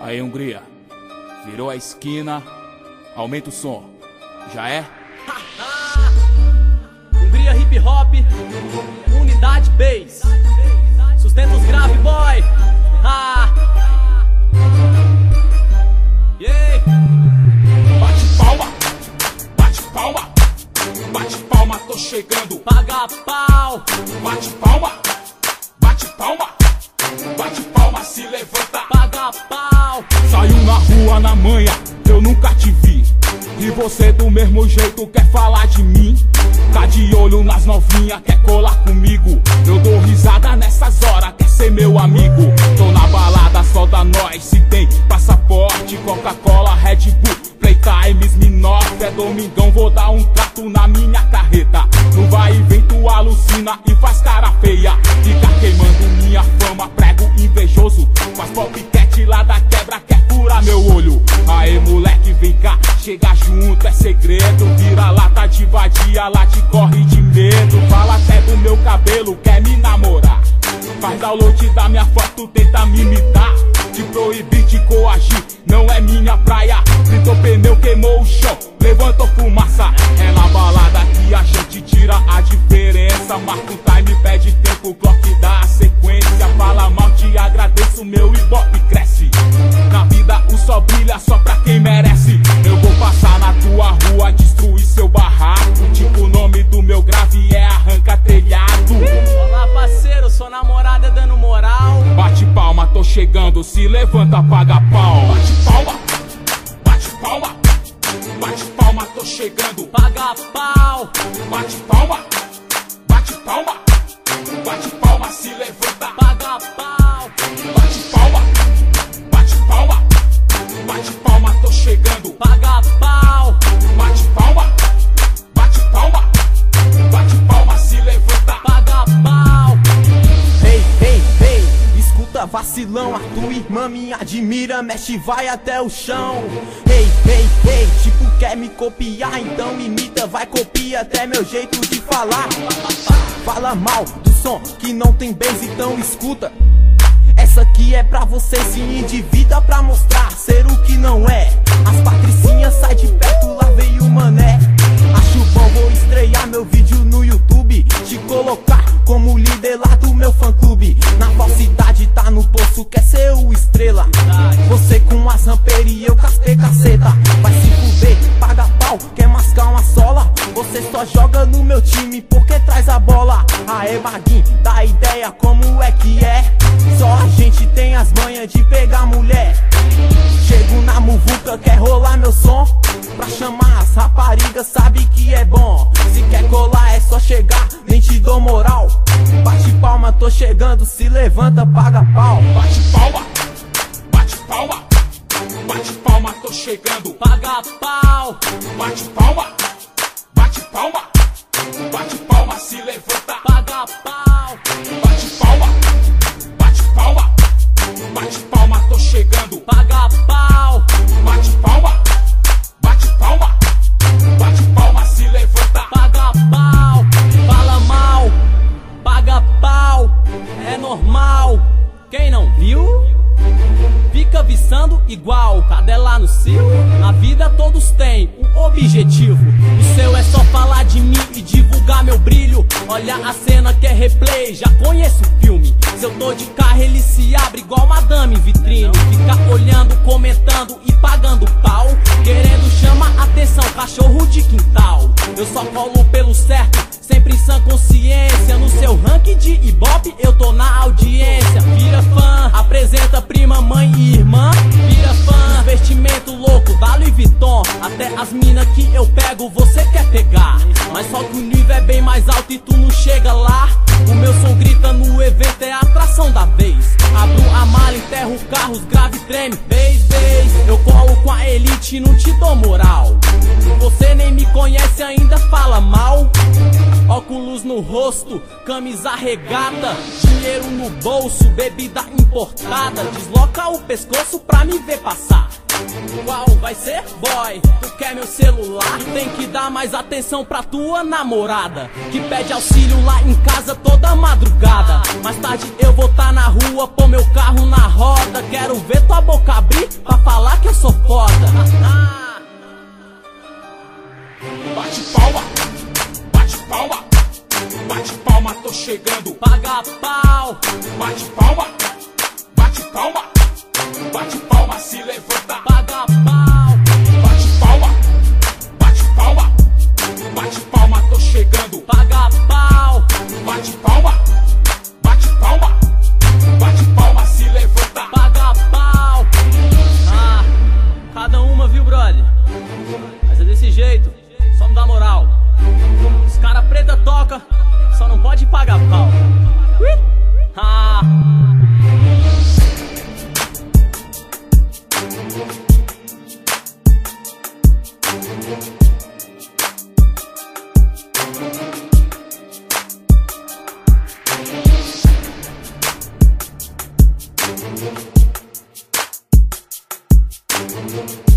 Aí, Hungria. Virou a esquina. Aumenta o som. Já é? Hungria hip hop, unidade bass. Sustenta os grave, boy. Ah. Yeah. Bate palma, bate palma, bate palma, tô chegando. Paga pau. Bate palma, Saiu na manhã, eu nunca te vi. E você do mesmo jeito quer falar de mim? Tá de olho nas novinhas, quer colar comigo? Eu dou risada junto, é segredo. Vira lata de vadia, lá te corre de medo. Fala até do meu cabelo, quer me namorar. Faz download da minha foto, tenta me imitar. Te proibir, te coagir, não é minha praia. Fritou pneu, queimou o chão, levantou fumaça. É na balada que a gente tira a diferença. Marca um time, pede tempo, clock dá a sequência. Fala mal, te agradeço, meu chegando, se levanta, paga pau. Bate palma, bate palma, bate palma, tô chegando. Paga pau. Bate palma, bate palma, bate palma, se levanta. Paga pau. Bate palma, bate palma, bate palma, tô chegando. Admira, mexe vai até o chão. Ei, ei, ei, tipo quer me copiar, então imita, vai copia até meu jeito de falar. Fala mal do som que não tem bass, então escuta. Essa aqui é pra você se endivida pra mostrar ser o que não é. As patricinhas sai de perto, lá veio o mané. Acho bom, vou estrear meu vídeo no YouTube. Mascar uma sola. Você só joga no meu time porque traz a bola. Aê, Maguinho, dá ideia como é que é. Só a gente tem as manhas de pegar mulher. Chego na muvuca, quer rolar meu som? Pra chamar as raparigas, sabe que é bom. Se quer colar, é só chegar, nem te dou moral. Bate palma, tô chegando, se levanta, paga pau. Bate palma, igual cadela no cio. Na vida todos têm um objetivo. O seu é só falar de mim e divulgar meu brilho. Olha a cena que é replay, já conheço o filme. Se eu tô de carro, ele se abre igual madame vitrine. Fica olhando, comentando e Até as minas que eu pego, você quer pegar. Mas só que o nível é bem mais alto e tu não chega lá. O meu som grita no evento, é a atração da vez. Abro a mala, enterro carros, grave treme, vez, vez. Eu colo com a elite, não te dou moral. Você nem me conhece, ainda fala mal. Óculos no rosto, camisa regata, dinheiro no bolso, bebida importada. Desloca o pescoço pra me ver passar. Qual vai ser, boy? Tu quer meu celular? Tem que dar mais atenção pra tua namorada Que pede auxílio lá em casa toda madrugada Mais tarde eu vou tá na rua, pôr meu carro na roda Quero ver tua boca abrir pra falar que eu sou foda Bate palma, bate palma, bate palma, tô chegando. Paga pau, Bate palma, Bate